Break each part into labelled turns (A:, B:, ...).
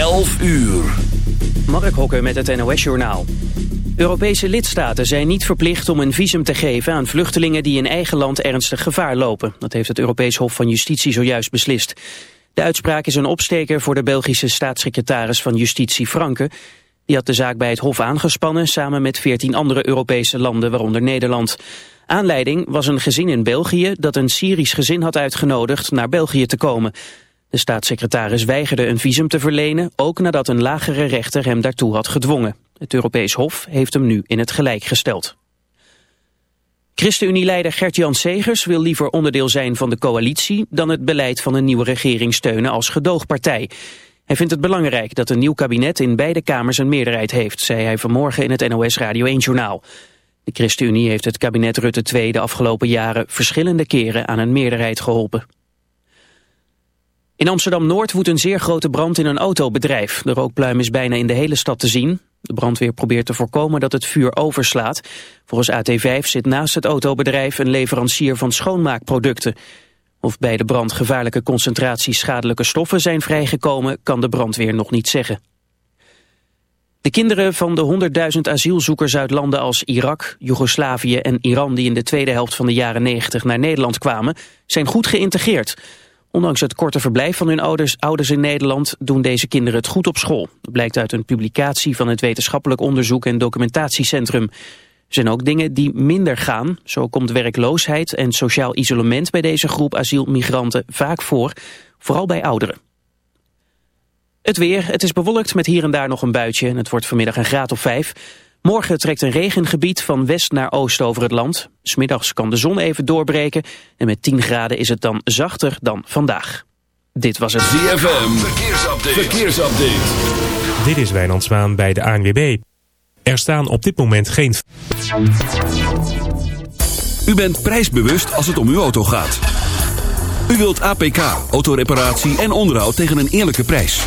A: 11 uur.
B: Mark Hokker met het NOS-journaal. Europese lidstaten zijn niet verplicht om een visum te geven aan vluchtelingen die in eigen land ernstig gevaar lopen. Dat heeft het Europees Hof van Justitie zojuist beslist. De uitspraak is een opsteker voor de Belgische staatssecretaris van Justitie Franke. Die had de zaak bij het Hof aangespannen samen met 14 andere Europese landen, waaronder Nederland. Aanleiding was een gezin in België dat een Syrisch gezin had uitgenodigd naar België te komen. De staatssecretaris weigerde een visum te verlenen, ook nadat een lagere rechter hem daartoe had gedwongen. Het Europees Hof heeft hem nu in het gelijk gesteld. ChristenUnie-leider Gert-Jan Segers wil liever onderdeel zijn van de coalitie... dan het beleid van een nieuwe regering steunen als gedoogpartij. Hij vindt het belangrijk dat een nieuw kabinet in beide kamers een meerderheid heeft... zei hij vanmorgen in het NOS Radio 1-journaal. De ChristenUnie heeft het kabinet Rutte II de afgelopen jaren... verschillende keren aan een meerderheid geholpen. In Amsterdam-Noord woedt een zeer grote brand in een autobedrijf. De rookpluim is bijna in de hele stad te zien. De brandweer probeert te voorkomen dat het vuur overslaat. Volgens AT5 zit naast het autobedrijf een leverancier van schoonmaakproducten. Of bij de brand gevaarlijke concentraties schadelijke stoffen zijn vrijgekomen... kan de brandweer nog niet zeggen. De kinderen van de 100.000 asielzoekers uit landen als Irak, Joegoslavië en Iran... die in de tweede helft van de jaren 90 naar Nederland kwamen... zijn goed geïntegreerd... Ondanks het korte verblijf van hun ouders, ouders in Nederland doen deze kinderen het goed op school. Dat blijkt uit een publicatie van het Wetenschappelijk Onderzoek en Documentatiecentrum. Er zijn ook dingen die minder gaan. Zo komt werkloosheid en sociaal isolement bij deze groep asielmigranten vaak voor, vooral bij ouderen. Het weer, het is bewolkt met hier en daar nog een buitje en het wordt vanmiddag een graad of vijf. Morgen trekt een regengebied van west naar oost over het land. Smiddags kan de zon even doorbreken en met 10 graden is het dan zachter dan vandaag. Dit was het
A: ZFM, verkeersupdate. verkeersupdate.
C: Dit is Wijnand Zwaan bij de ANWB. Er staan op dit moment geen...
A: U bent prijsbewust als het om uw auto gaat. U wilt APK, autoreparatie en onderhoud tegen een eerlijke prijs.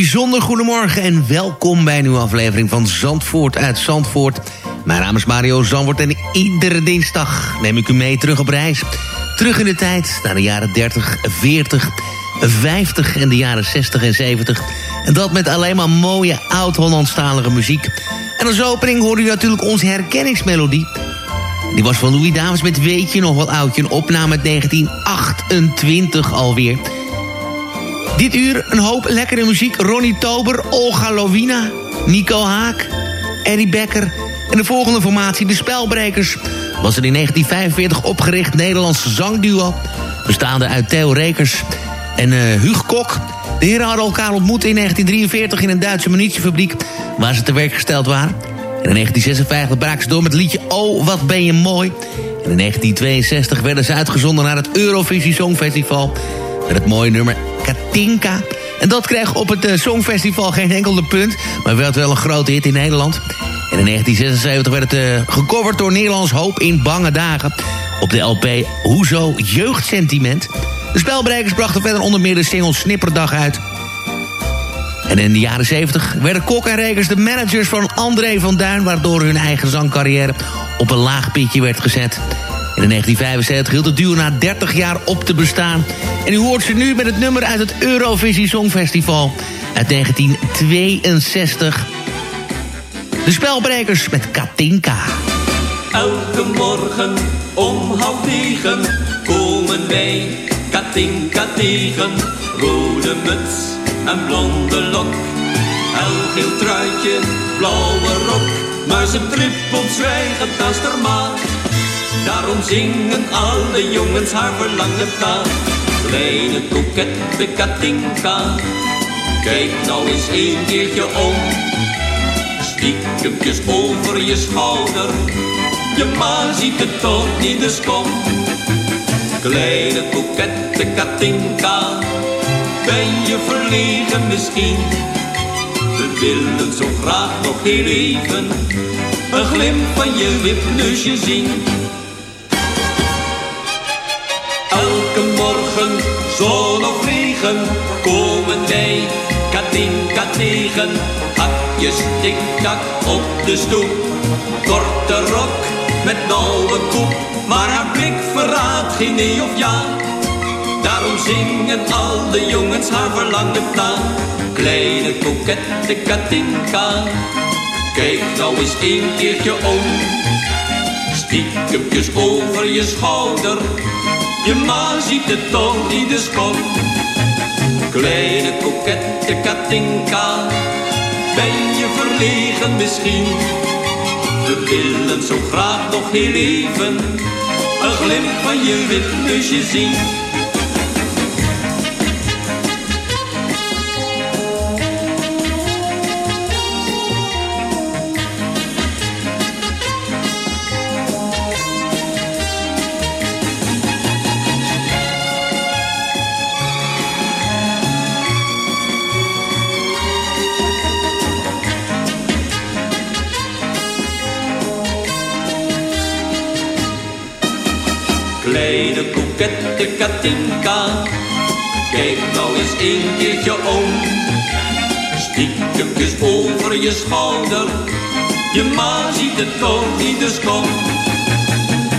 D: Bijzonder goedemorgen en welkom bij een nieuwe aflevering van Zandvoort uit Zandvoort. Mijn naam is Mario Zandvoort en iedere dinsdag neem ik u mee terug op reis. Terug in de tijd naar de jaren 30, 40, 50 en de jaren 60 en 70. En dat met alleen maar mooie oud-Hollandstalige muziek. En als opening hoorde u natuurlijk onze herkenningsmelodie. Die was van Louis Davis met Weet je nog wel oudje, een opname uit 1928 alweer... Dit uur een hoop lekkere muziek. Ronnie Tober, Olga Lovina, Nico Haak, Eddie Becker... en de volgende formatie, de Spelbrekers... was een in 1945 opgericht Nederlandse zangduo... bestaande uit Theo Rekers en uh, Kok. De heren hadden elkaar ontmoet in 1943 in een Duitse munitiefabriek... waar ze te werk gesteld waren. En in 1956 braken ze door met het liedje Oh, wat ben je mooi... En in 1962 werden ze uitgezonden naar het Eurovisie Songfestival... met het mooie nummer Katinka. En dat kreeg op het uh, Songfestival geen enkele punt... maar werd wel een grote hit in Nederland. En in 1976 werd het uh, gecoverd door Nederlands Hoop in Bange Dagen... op de LP Hoezo Jeugdsentiment. De spelbrekers brachten verder onder meer de single Snipperdag uit... En in de jaren 70 werden Kok en Rekers de managers van André van Duin... waardoor hun eigen zangcarrière op een laag pitje werd gezet. In 1975 hield het duo na 30 jaar op te bestaan. En u hoort ze nu met het nummer uit het Eurovisie Songfestival uit 1962. De spelbrekers met Katinka.
E: Elke morgen om half negen komen wij Katinka tegen. Rode muts en blonde lok. Helgeel truitje, blauwe rok. Maar ze trippelt zwijgend als haar maag. Daarom zingen alle jongens haar verlangen na. Kleine kokette Katinka. Kijk nou eens een keertje om. Stiekempjes over je schouder. Je ma ziet het toch niet, dus kom. Kleine kokette Katinka. Ben je verlegen misschien? We willen zo graag nog heel even een glimp van je wipneusje zien. Elke morgen, zon of regen, komen wij Katinka tegen. Hakjes tik-tak op de stoep, korte rok met nauwe kop. Maar haar blik verraadt geen nee of ja. Daarom zingen al de jongens haar verlangend na. Kleine kokette Katinka. Kijk nou eens een keertje om. Stiekempjes over je schouder. Je ma ziet het toch niet, dus kom. Kleine kokette Katinka. Ben je verlegen misschien? We willen zo graag nog heel even. Een glimp van je witneusje zien. Een keertje om. Stiekempjes over je schouder, je ma ziet het toch niet, dus kom.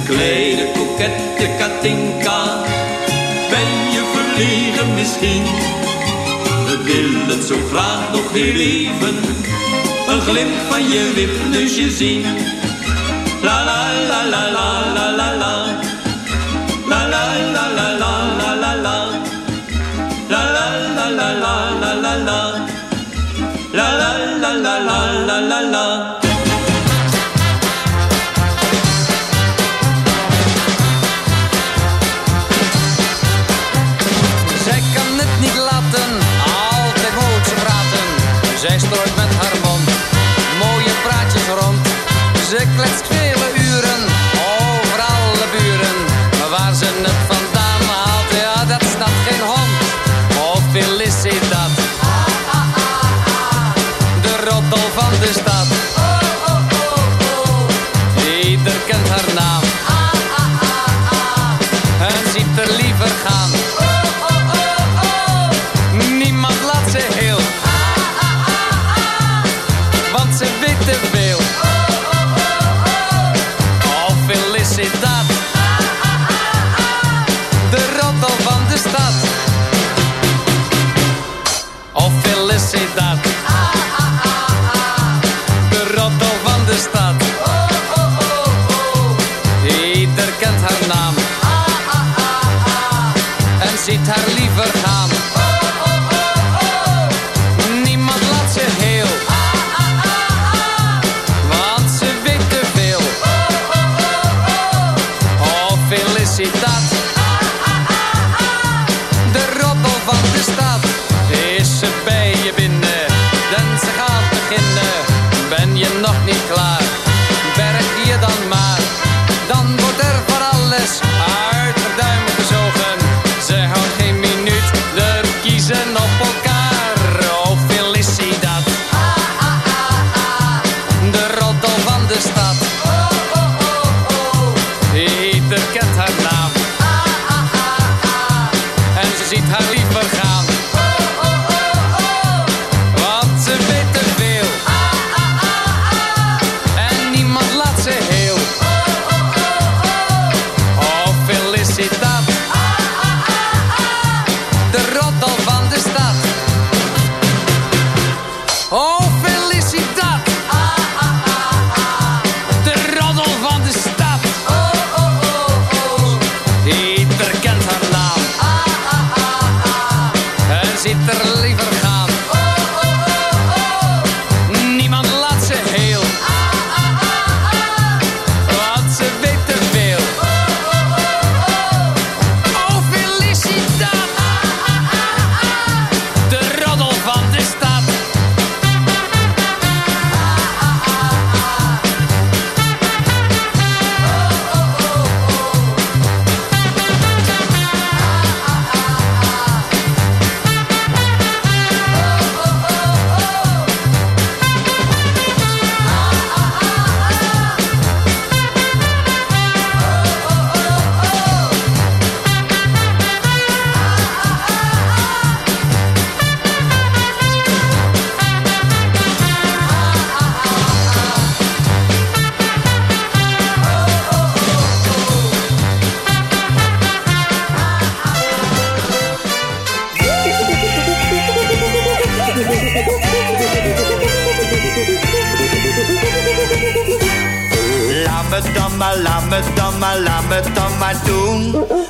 E: Kleine kokette Katinka, ben je verlegen misschien? We willen zo graag nog heel even, een glimp van je wipneusje zien. La la la la la la la
F: Stop.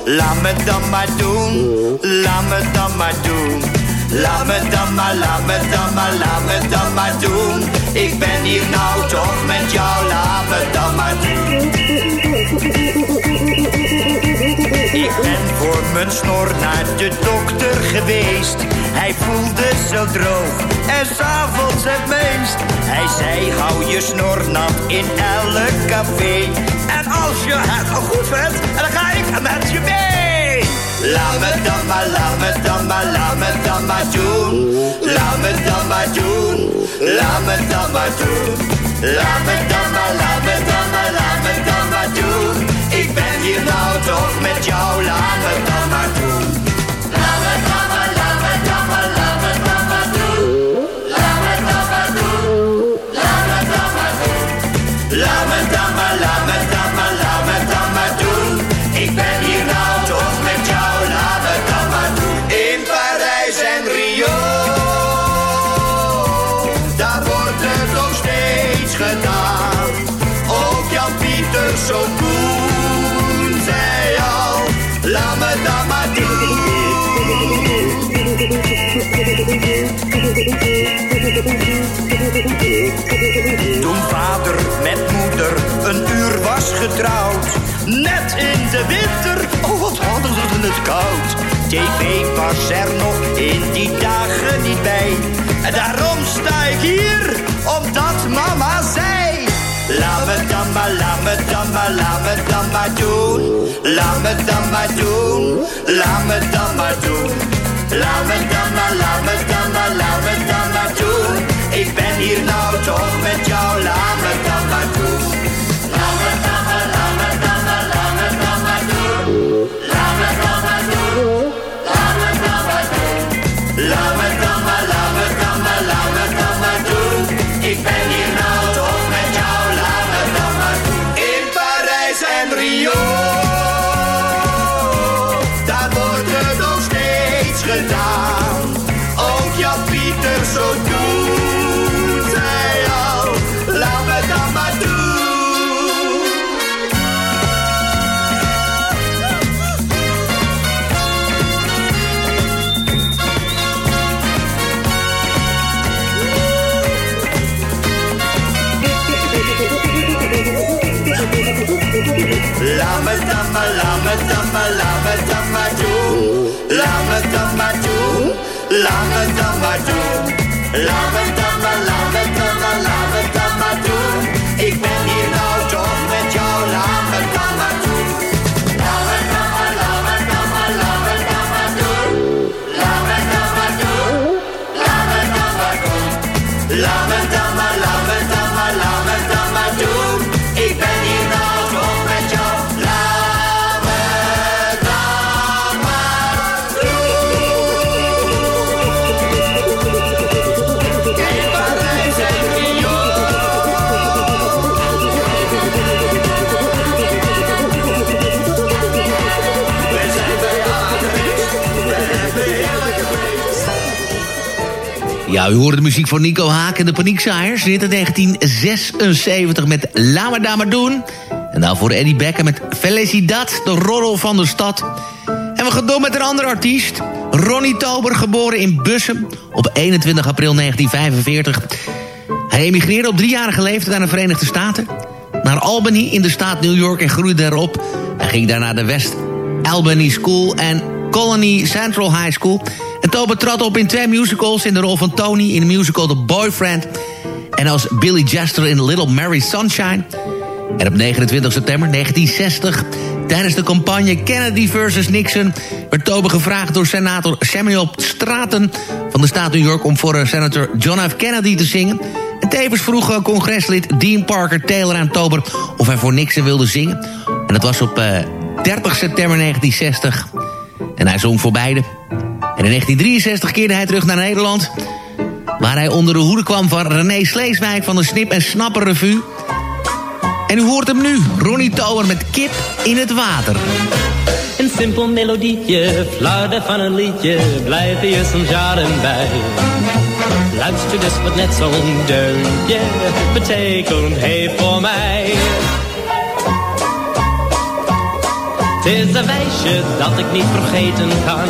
F: Laat
G: me dan maar doen, laat me dan maar doen. Laat me dan maar, laat me dan maar, laat me dan maar doen. Ik ben hier nou toch met jou, laat me dan maar doen. Ik ben voor mijn snor naar de dokter geweest. Hij voelde zo droog en s'avonds het meest. Hij zei, hou je snor nat in elk café. En als je het goed vindt, dan ga ik met je mee. Laat me dan maar, laat me dan maar, laat me dan maar doen. Laat me dan maar doen, laat me dan maar doen. Laat me dan maar, laat me dan maar, laat me dan maar doen. Ik ben hier nou toch met jou, laat me dan maar doen. Zo Koen zei al, laat me dan maar doen. Toen vader met moeder een uur was getrouwd, net in de winter, oh wat hadden ze het koud. TV was er nog in die dagen niet bij. En daarom sta ik hier, omdat mama zei. Laat me dan maar, laat me dan maar, laat me dan maar doen. Laat me dan maar doen, laat me dan doen. Laat me dan maar, laat me dan maar, me dan doen. Ik ben hier nou toch met jou, me dan maar, laat me dan maar doen. Laat me dan maar doen, laat me me dan maar, me dan
D: Ja, u hoorde de muziek van Nico Haak en de Paniekzaaiers. Dit in 1976 met La Me Dame Doen. En daarvoor Eddie Becker met Felicidad, de roddel van de stad. En we gaan door met een andere artiest. Ronnie Tober, geboren in Bussum op 21 april 1945. Hij emigreerde op driejarige leeftijd naar de Verenigde Staten. Naar Albany in de staat New York en groeide erop. Hij ging daarna de West Albany School en Colony Central High School. En Tober trad op in twee musicals in de rol van Tony in de musical The Boyfriend. En als Billy Jester in Little Mary Sunshine. En op 29 september 1960, tijdens de campagne Kennedy versus Nixon... werd Tober gevraagd door senator Samuel Straten van de staat New York... om voor eh, senator John F. Kennedy te zingen. En tevens vroeg eh, congreslid Dean Parker Taylor aan Tober... of hij voor Nixon wilde zingen. En dat was op eh, 30 september 1960. En hij zong voor beide. En in 1963 keerde hij terug naar Nederland... waar hij onder de hoede kwam van René Sleeswijk van de Snip en Snapper Revue... En u hoort hem nu, Ronnie Tower met Kip in het water.
H: Een simpel melodietje, flarden van een liedje, blijf je soms jaren bij. Luister dus wat net zo'n deuntje betekent heeft voor mij. Het is een wijsje dat ik niet vergeten kan.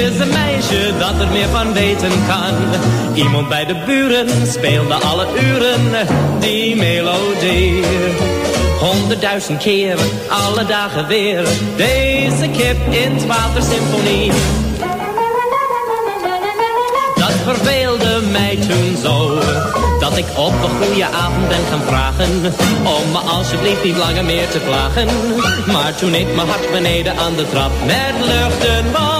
H: Is een meisje dat er meer van weten kan. Iemand bij de buren speelde alle uren die melodie. Honderdduizend keer, alle dagen weer, deze kip in het watersymfonie. Dat verveelde mij toen zo, dat ik op een goede avond ben gaan vragen, om me alsjeblieft niet langer meer te klagen. Maar toen ik mijn hart beneden aan de trap met luchten was,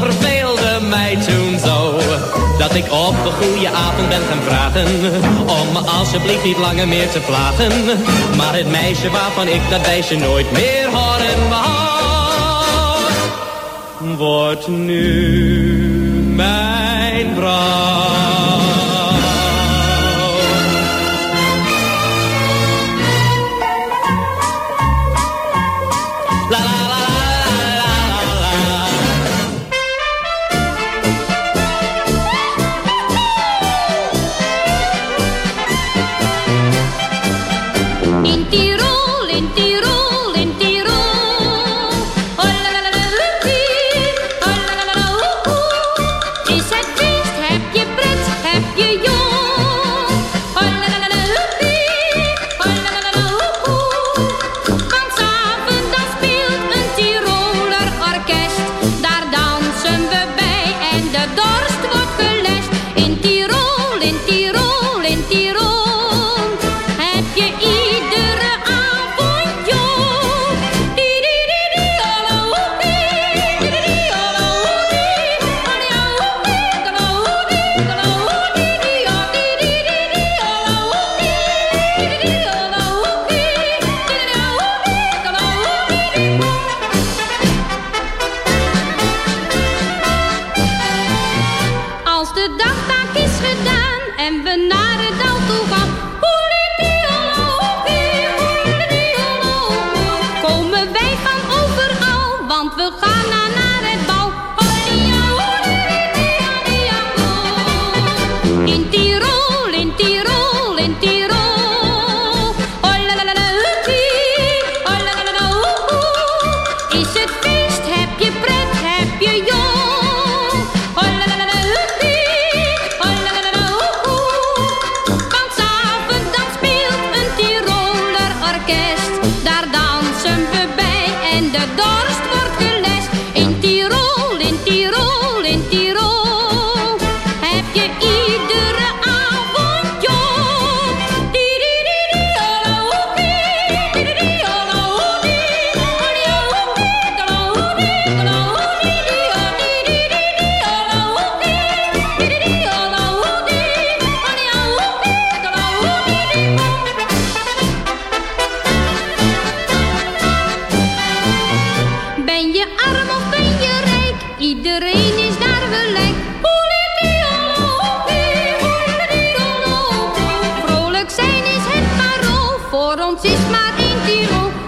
H: verveelde mij toen zo, dat ik op een goede avond ben gaan vragen, om me alsjeblieft niet langer meer te plagen. Maar het meisje waarvan ik dat wijsje nooit meer horen wou, wordt nu mijn vrouw.
I: Bij en Ons is
J: maar één tiro.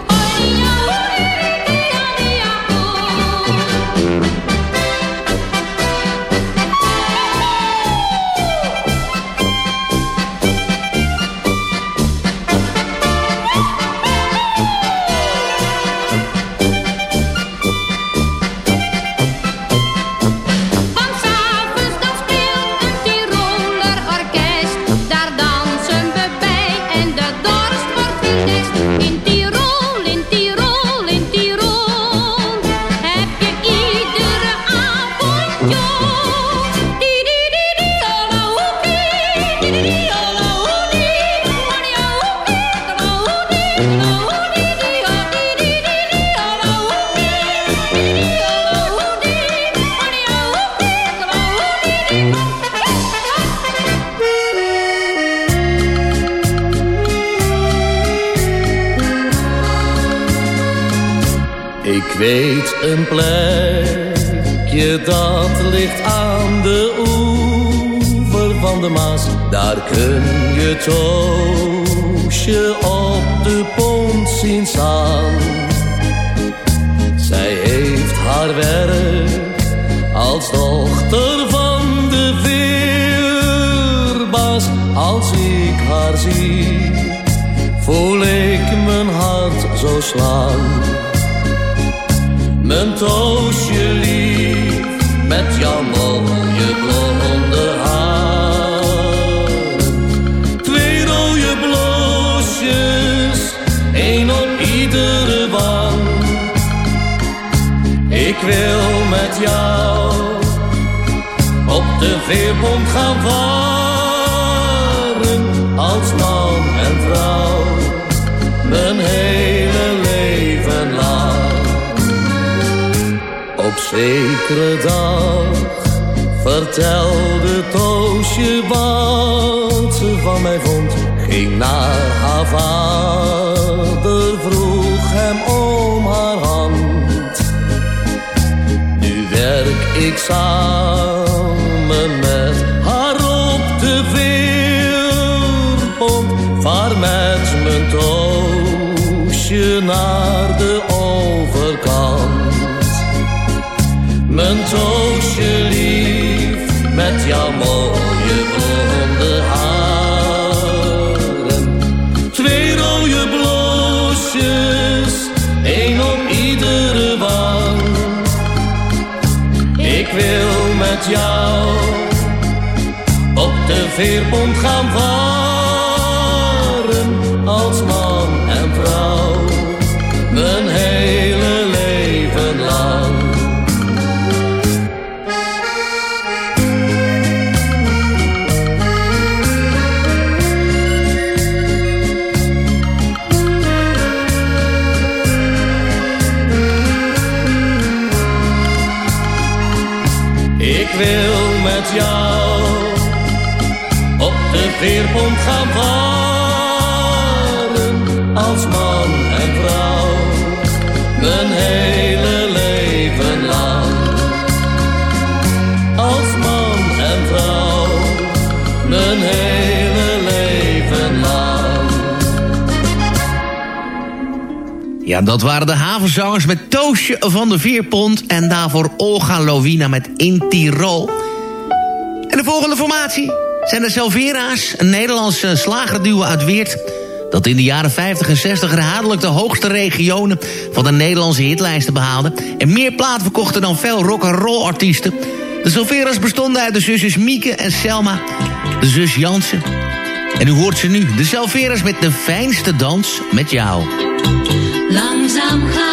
J: Slaan. Mijn toosje lief, met jouw mooie blonde haren. Twee rode bloosjes, één op iedere wang. Ik wil met jou op de veerpont gaan varen. Als man en vrouw, mijn hele zekere dag vertelde Toosje wat ze van mij vond. Ging naar haar vader, vroeg hem om haar hand. Nu werk ik samen met haar op de veerpont. Vaar met mijn Toosje naar Mijn toosje lief, met jouw mooie blonde haren. Twee rode bloosjes, één op iedere wang. Ik wil met jou op de veerpont gaan varen. Gaan varen. Als man en vrouw, mijn hele leven lang. Als man en vrouw, mijn hele leven lang.
D: Ja, dat waren de havenzangers met Toosje van de Veerpont... en daarvoor Olga Lovina met In Tirol. En de volgende formatie zijn de Selvera's... een Nederlandse slagerduo uit Weert... dat in de jaren 50 en 60 herhaaldelijk de hoogste regionen... van de Nederlandse hitlijsten behaalde... en meer plaat verkochten dan veel rock-and-roll artiesten. De Selvera's bestonden uit de zusjes Mieke en Selma... de zus Jansen... En u hoort ze nu, de Selvera's met de fijnste dans met jou.
K: Langzaam gaat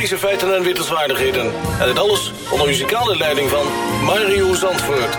L: historische feiten en wittelswaardigheden. En dit alles onder muzikale leiding van Mario Zandvoort.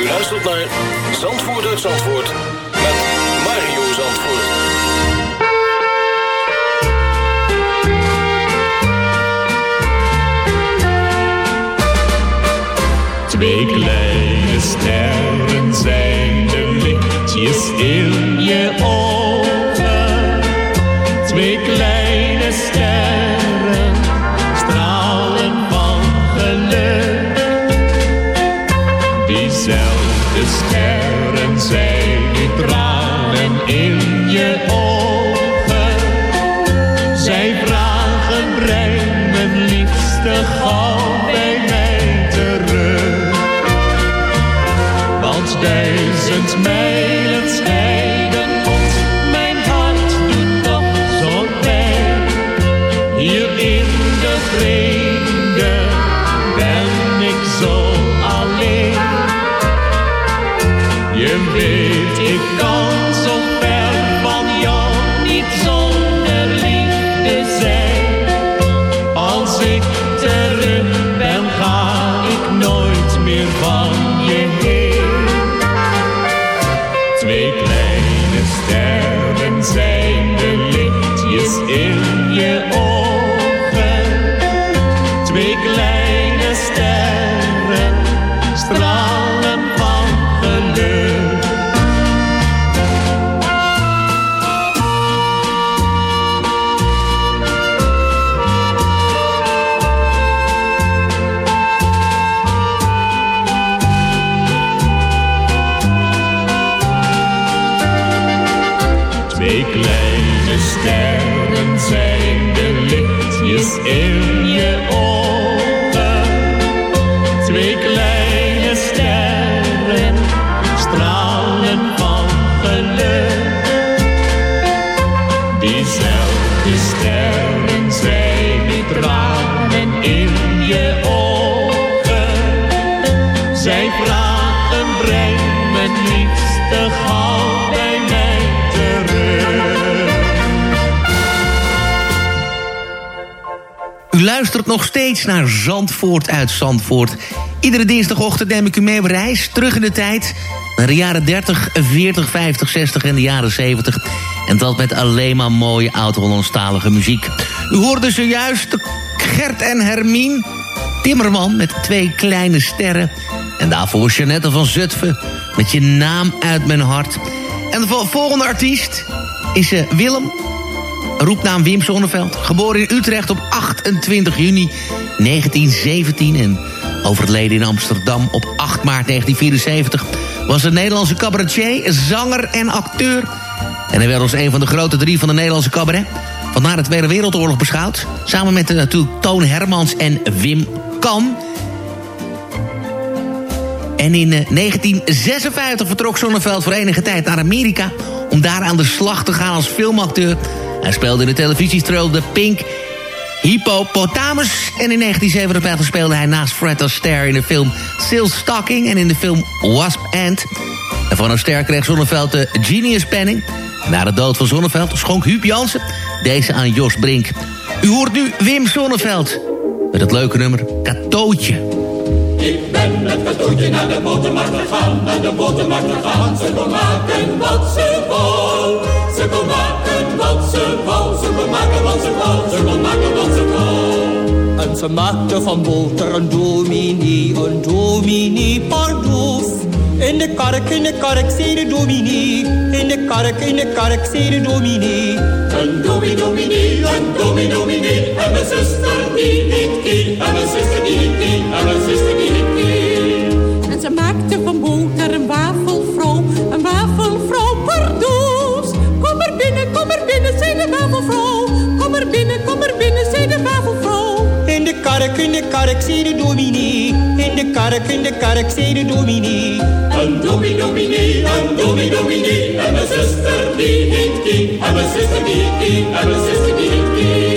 L: U luistert naar Zandvoort uit Zandvoort met Mario Zandvoort.
M: Twee kleine sterren zijn de lichtjes in je oor. Twee kleine.
D: Zandvoort uit Zandvoort. Iedere dinsdagochtend neem ik u mee op reis, terug in de tijd... naar de jaren 30, 40, 50, 60 en de jaren 70. En dat met alleen maar mooie oud-Hollandstalige muziek. U hoorde zojuist Gert en Hermien... Timmerman met twee kleine sterren... en daarvoor Jeannette van Zutphen met je naam uit mijn hart. En de vol- volgende artiest is eh, Willem roepnaam Wim Sonneveld. Geboren in Utrecht op 28 juni 1917 en overleden in Amsterdam op 8 maart 1974... was een Nederlandse cabaretier, zanger en acteur. En hij werd als een van de grote drie van de Nederlandse cabaret... van na de Tweede Wereldoorlog beschouwd. Samen met eh, natuurlijk Toon Hermans en Wim Kan... En in eh, 1956 vertrok Sonneveld voor enige tijd naar Amerika... om daar aan de slag te gaan als filmacteur. Hij speelde in de televisiestreel The Pink Hippopotamus. En in 1957 speelde hij naast Fred Astaire in de film Silk Stocking... en in de film Wasp Ant. En van Astaire kreeg Sonneveld de Genius Penning. Na de dood van Sonneveld schonk Huub Jansen deze aan Jos Brink. U hoort nu Wim Sonneveld met het leuke nummer Katootje.
N: Ik ben met katoentje naar de botermarkt gegaan, naar de botermarkt gegaan. Ze kon maken wat ze wou. Ze maken wou. Ze kon maken wou. Ze kon maken.
O: En ze maakte van boter een dominee, een dominee pardoes. In de kark, in de kark, zei de dominee. In de kark, in de kark, zei de dominee.
N: Een dominee, dominee, een dominee, dominee. En mijn zuster die niet kie. En mijn zuster die niet kie. En mijn zuster die niet kie.
P: Kom er binnen, zei de wafelvrouw. Kom er binnen, kom er binnen, zei de wafelvrouw.
O: In de kark, in de kark, zei de dominee. In de kark, in de kark, zei de dominee.
N: Een dominee, dominee, een dominee, dominee. En mijn zuster die niet kie. En mijn zuster die niet kie. En mijn zuster die niet kie.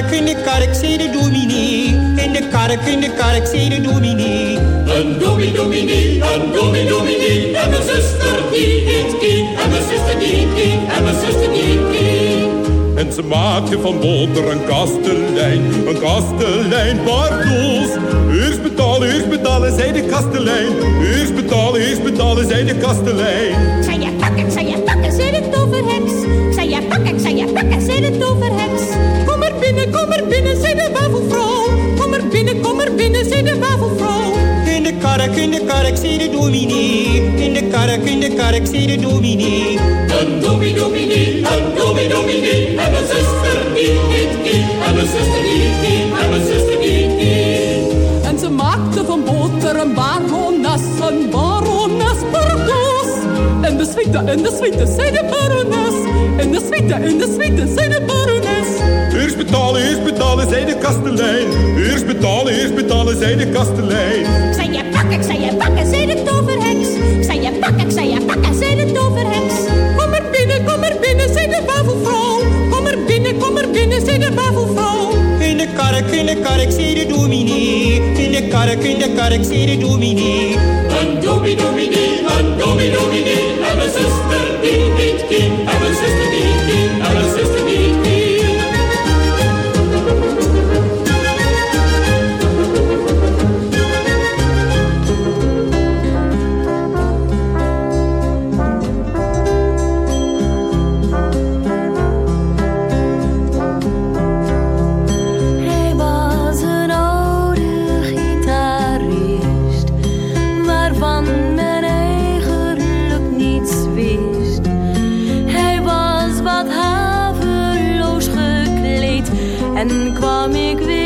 O: Kark, in de kark, zei de dominee. In de kark, in de kark, zei de dominee.
N: Een dominee, dominee, een dominee, dominee. En mijn zuster die niet kie. En mijn zuster die kie. En mijn zuster die kie.
Q: En ze maakte van boter een kastelein, een kastelein pardoes. Eerst betalen, eerst betalen, zei de kastelein. Eerst betalen, eerst betalen, zei de kastelein.
P: Zei je pakken, ik zei je pakken, zei de toverheks. Zei je pakken, ik zei je pakken, zei de toverheks. Er binnen, zei de wafelvrouw. Kom er binnen, kom er binnen, zei de wafelvrouw.
O: In de kark, in de kark, zei de dominee. In de kark, in de kark, zei de dominee.
N: Een dominee, dominee, een dominee, dominee. En mijn zuster die niet kie. En mijn zuster die niet kie. En mijn zuster die niet kie.
P: En ze maakte van boter een barones, een barones pardoes. En de suite, en de suite, zei de barones. En de suite, en de suite, zei de barones.
Q: Eerst betalen, eerst betalen, zei de kastelein. Eerst betalen, eerst betalen, zei de kastelein.
P: Ik zei je pakken, ik zei je pakken, zei de toverheks. Ik zei je pakken, ik zei je pakken, zei de toverheks. Kom er binnen, kom er binnen, zei de wafelvrouw. Kom er binnen, kom er binnen, zei de wafelvrouw.
O: In de kark, in de kark, zei de dominee. In de kark, in de kark, zei de dominee.
N: Een dominee, dominee, een dominee, dominee. En mijn zuster die niet kie. En mijn zuster die en
R: kwam ik
J: weer.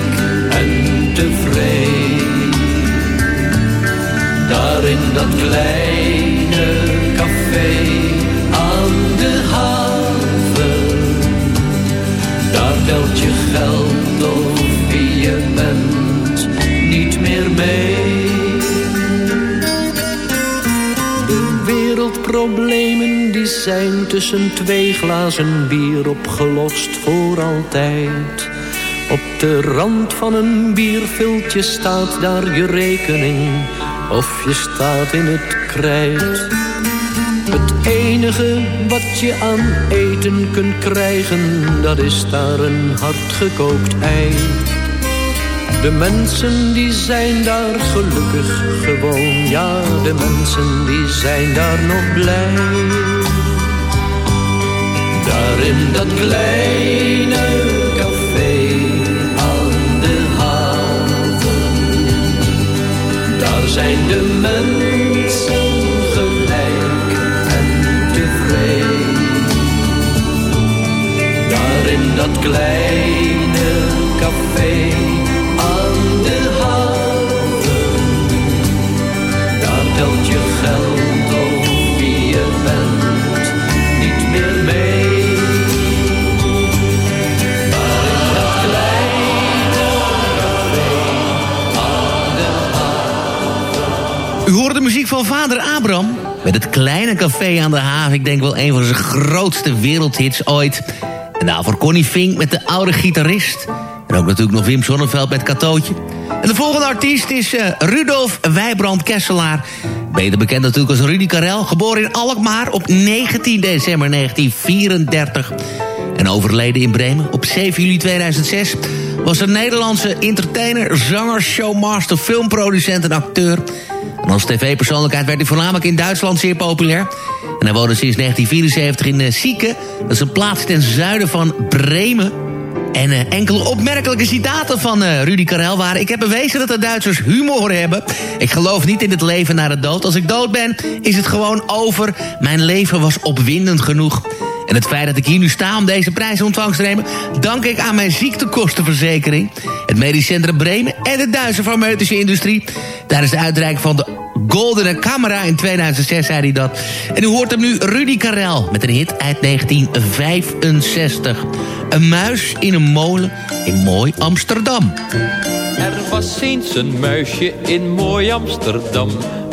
J: Daar in dat kleine café aan de haven. Daar telt je geld of wie je bent niet meer mee. De wereldproblemen die zijn tussen twee glazen bier opgelost voor altijd. Op de rand van een bierviltje staat daar je rekening of je staat in het krijt. Het enige wat je aan eten kunt krijgen, dat is daar een hardgekookt ei. De mensen die zijn daar gelukkig gewoon, ja, de mensen die zijn daar nog blij. Daar in dat kleine zijn de mensen
E: gelijk en tevreden. Daar in dat
D: klein. Met het kleine café aan de haven. Ik denk wel een van zijn grootste wereldhits ooit. En daarvoor Connie Fink met de oude gitarist. En ook natuurlijk nog Wim Sonneveld met Katootje. En de volgende artiest is eh, Rudolf Wijbrand Kesselaar. Beter bekend natuurlijk als Rudy Karel. Geboren in Alkmaar op 19 december 1934. En overleden in Bremen op 7 juli 2006... was een Nederlandse entertainer, zanger, showmaster, filmproducent en acteur... En als tv-persoonlijkheid werd hij voornamelijk in Duitsland zeer populair. En hij woonde sinds 1974 in uh, Sieke. Dat is een plaats ten zuiden van Bremen. En uh, enkele opmerkelijke citaten van uh, Rudy Karel waren... ik heb bewezen dat de Duitsers humor hebben. Ik geloof niet in het leven na de dood. Als ik dood ben, is het gewoon over. Mijn leven was opwindend genoeg. En het feit dat ik hier nu sta om deze prijs ontvangst te nemen... dank ik aan mijn ziektekostenverzekering... het Medisch Centrum Bremen en de Duitse farmaceutische industrie... tijdens de uitreiking van de Goldene Camera in 2006 zei hij dat. En u hoort hem nu Rudy Karel met een hit uit 1965. Een muis in een molen in mooi Amsterdam.
E: Er was eens een muisje in mooi Amsterdam.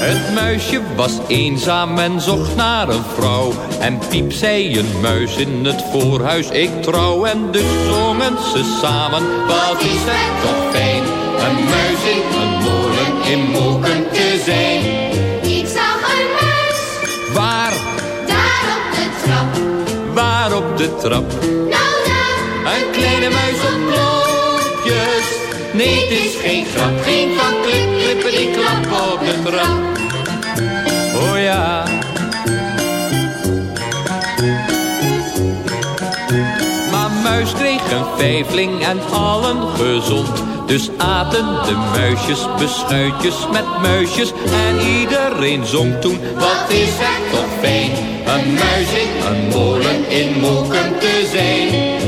E: het muisje was eenzaam en zocht naar een vrouw. En piep zei een muis in het voorhuis, ik trouw. En dus zongen ze samen, wat is het toch fijn. Een muis in een molen in Moken te zijn.
S: Ik zag een muis.
E: Waar?
S: Daar op de trap.
E: Waar op de trap?
S: Nou daar.
E: Een kleine muis op klokjes. Nee, het is geen grap, geen van klip, klippen die klap op de trap. Oh ja. Maar muis kreeg een vijfling en allen gezond. Dus aten de muisjes beschuitjes met muisjes. En iedereen zong toen, wat is het toch fijn. Een muis in een molen in Moken te zijn.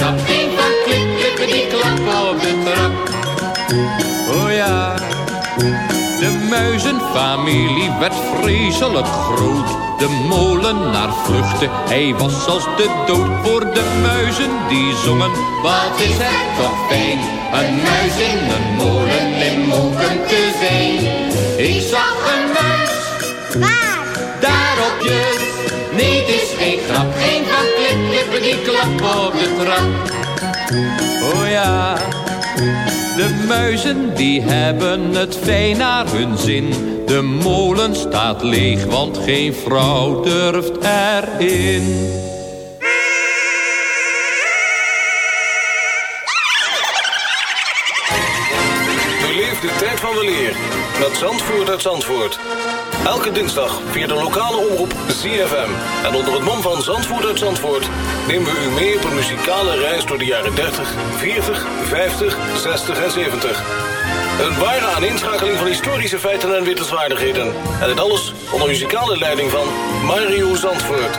E: Van klippen die klap op de trap. Oh ja, de muizenfamilie werd vreselijk groot. De molenaar vluchtte, hij was als de dood voor de muizen die zongen. Wat is het toch fijn, een muis in een molen in Moken te zijn. Ik zag een muis.
S: Waar?
E: Daar op je. Grap. Geen van klip, die klap op de trap. Oh ja. De muizen die hebben het fijn naar hun zin. De molen staat leeg, want geen vrouw durft erin.
L: Van de met Zandvoort uit Zandvoort. Elke dinsdag via de lokale omroep ZFM. En onder het mom van Zandvoort uit Zandvoort... nemen we u mee op een muzikale reis door de jaren 30, 40, 50, 60 en 70. Een ware aaninschakeling van historische feiten en wittelswaardigheden. En dit alles onder muzikale leiding van Mario Zandvoort.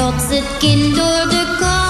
T: plots het kind door de kou.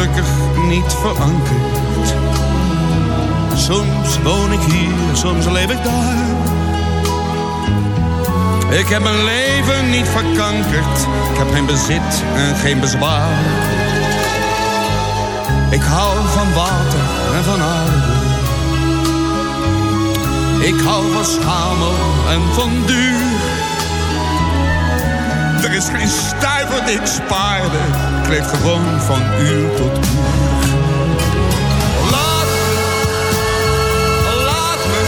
U: Gelukkig niet verankerd. Soms woon ik hier, soms leef ik daar. Ik heb mijn leven niet verkankerd. Ik heb geen bezit en geen bezwaar. Ik hou van water en van aarde. Ik hou van schamel en van duur. Er is geen stuiver ik spaarde. Ik leef gewoon van uur tot uur. Laat me, laat me,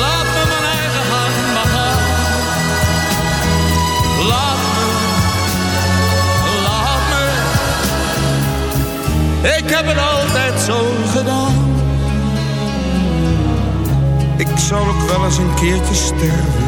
U: laat me mijn eigen hand gaan. Laat me, laat me. Ik heb het altijd zo gedaan. Ik zal ook wel eens een keertje sterven.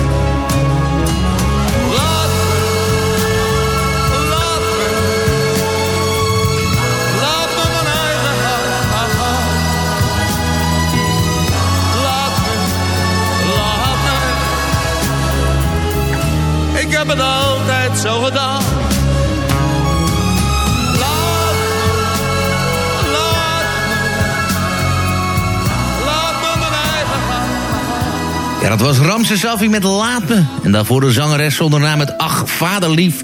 U: Heb het altijd zo gedaan. Laat laat Laat mijn eigen
D: Ja, dat was Ramses Safi met Laat. En daarvoor de zangeres zonder naam met Ach, vaderlief,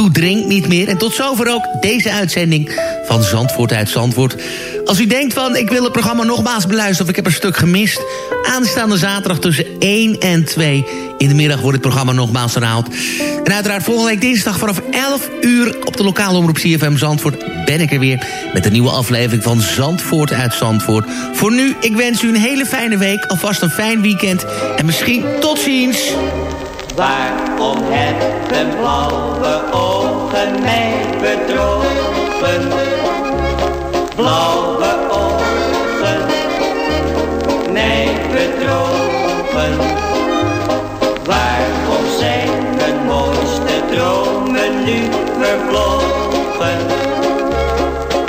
D: toe drink niet meer. En tot zover ook deze uitzending van Zandvoort uit Zandvoort. Als u denkt van, ik wil het programma nogmaals beluisteren... of ik heb een stuk gemist... aanstaande zaterdag tussen 1 en 2... in de middag wordt het programma nogmaals herhaald. En uiteraard volgende week dinsdag vanaf 11 uur... op de lokale omroep CFM Zandvoort ben ik er weer... met een nieuwe aflevering van Zandvoort uit Zandvoort. Voor nu, ik wens u een hele fijne week... alvast een fijn weekend en misschien tot ziens.
V: Waarom hebben blauwe ogen mij bedrogen? Blauwe ogen, mij bedrogen. Waarom zijn mijn mooiste dromen nu vervlogen?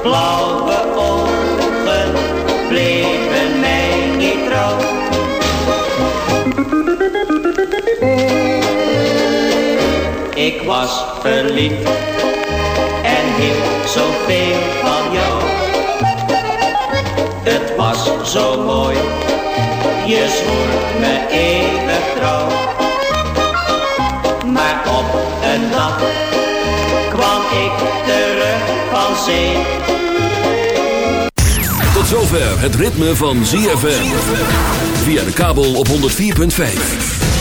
V: Blauwe ogen bleven mij niet trouw. Ik was verliefd en hield zoveel van jou. Het was zo mooi, je zwoer me eeuwig trouw. Maar op een dag kwam ik terug van zee.
A: Tot zover het ritme van ZFM. Via de kabel op 104.5.